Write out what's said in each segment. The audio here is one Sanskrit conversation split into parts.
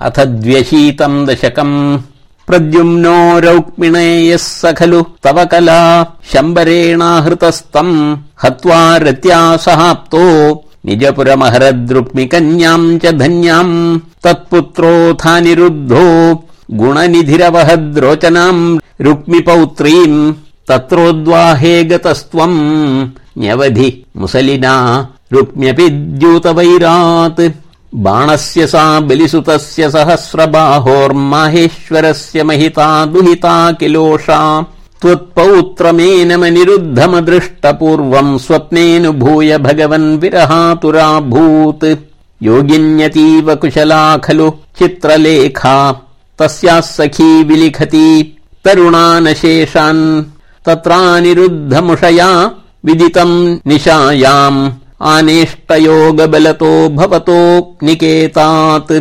अथ द्व्यशीतम् दशकम्। प्रद्युम्नो रौक्मिणेयः स खलु। तव कला शम्बरेणाहृतस्तम्। हत्वा रत्या सहाप्तो निजपुरमहरद्रुक्मिकन्याम् च धन्याम्। तत्पुत्रोऽथानिरुद्धो गुणनिधिरवहद्रोचनाम् रुक्मिपौत्रीम्। तत्रोद्वाहे गतस्त्वम्। न्यवधि मुसलिना। रुक्म्यपि द्यूतवैरात् बाणस्य सा बलिसुतस्य सहस्रबाहोर्माहेश्वरस्य महिता दुहिता किलोषा। त्वत्पौत्रमेनमनिरुद्धमदृष्टपूर्वम् स्वप्नेऽनुभूय भगवन् विरहातुराभूत्। योगिन्यतीव कुशला खलु चित्रलेखा। तस्याः सखी विलिखति तरुणानशेषान्। तत्रानिरुद्धमुषया विदितम् निशायाम् आनेष्टयोगबलतो भवतो निकेतात्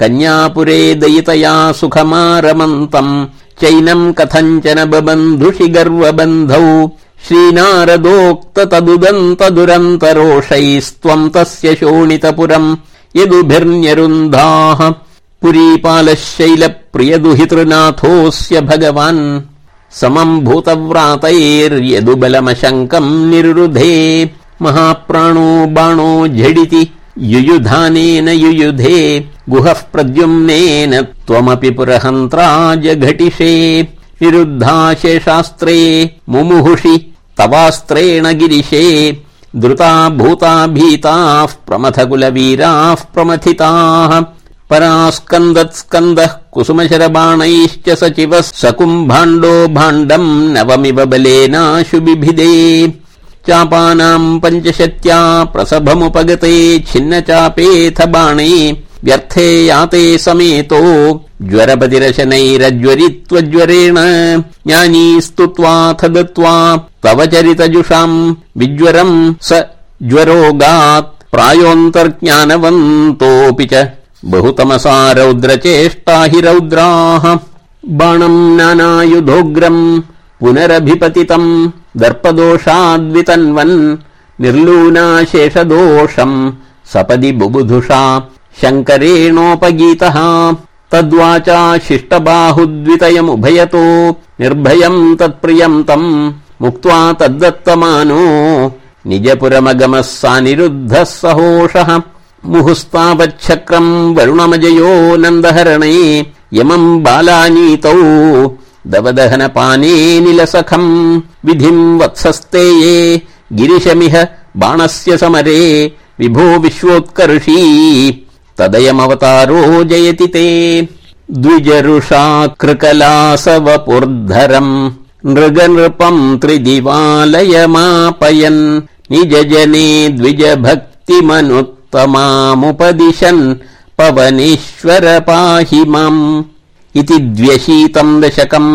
कन्यापुरे दयितया सुखमारमन्तम् चैनम् कथञ्चन बबन्धुषि गर्वबन्धौ। श्रीनारदोक्त तदुदन्त दुरन्तरोषैस्त्वम् तस्य शोणितपुरम् यदुभिर्न्यरुन्धाः। पुरीपालः शैलप्रियदुहितृनाथोऽस्य भगवान्। समम् भूतव्रातैर्यदुबलमशङ्कम् निर्रुधे महाप्राणो बाणो झटिति युयुधानेन युयुधे गुहः प्रद्युम्नेन त्वमपि पुरहन्त्राजघटिषे निरुद्धा शेषास्त्रे मुमुहुषि तवास्त्रेण गिरिशे द्रुता भूता भीताः प्रमथकुलवीराः प्रमथिताः। परास्कन्दत्स्कन्दः कुसुमशरबाणैश्च सचिवः सकुम्भाण्डो भाण्डम् नवमिव बलेनाशु बिभिदे चापानाम् पञ्चशत्या प्रसभमुपगते छिन्न चापेऽथ बाणे व्यर्थे याते समेतो ज्वरपतिरशनैरज्वरित्वज्वरेण ज्ञानी स्तुत्वाथ दत्त्वा तव चरितजुषाम् विज्वरम् स ज्वरोगात् प्रायोऽन्तर्ज्ञानवन्तोऽपि च बहुतमसा रौद्रचेष्टा हि रौद्राः बाणम् नानायुधोग्रम् पुनरभिपतितम् दर्पदोषाद्वितन्वन् निर्लूनाशेषदोषम् सपदि बुबुधुषा शङ्करेणोपगीतः तद्वाचा शिष्टबाहुद्वितयमुभयतो निर्भयम् तत्प्रियम् तम् मुक्त्वा तद्दत्तमानो निजपुरमगमः सानिरुद्धः सहोषः मुहुस्तावच्छक्रम् वरुणमजयो नन्दहरणे यमम् बालानीतौ दवदहनपाने निलसखम् विधिम् वत्सस्तेये गिरिशमिह बाणस्य समरे विभो विश्वोत्कर्षी तदयमवतारो जयति ते। द्विजरुषा कृकलासवपुर्धरम् नृगनृपम् त्रिदिवालयमापयन् निजजने द्विजभक्तिमनुत्तमामुपदिशन् पवनेश्वर पाहि माम् इति द्व्यशीतम् दशकम्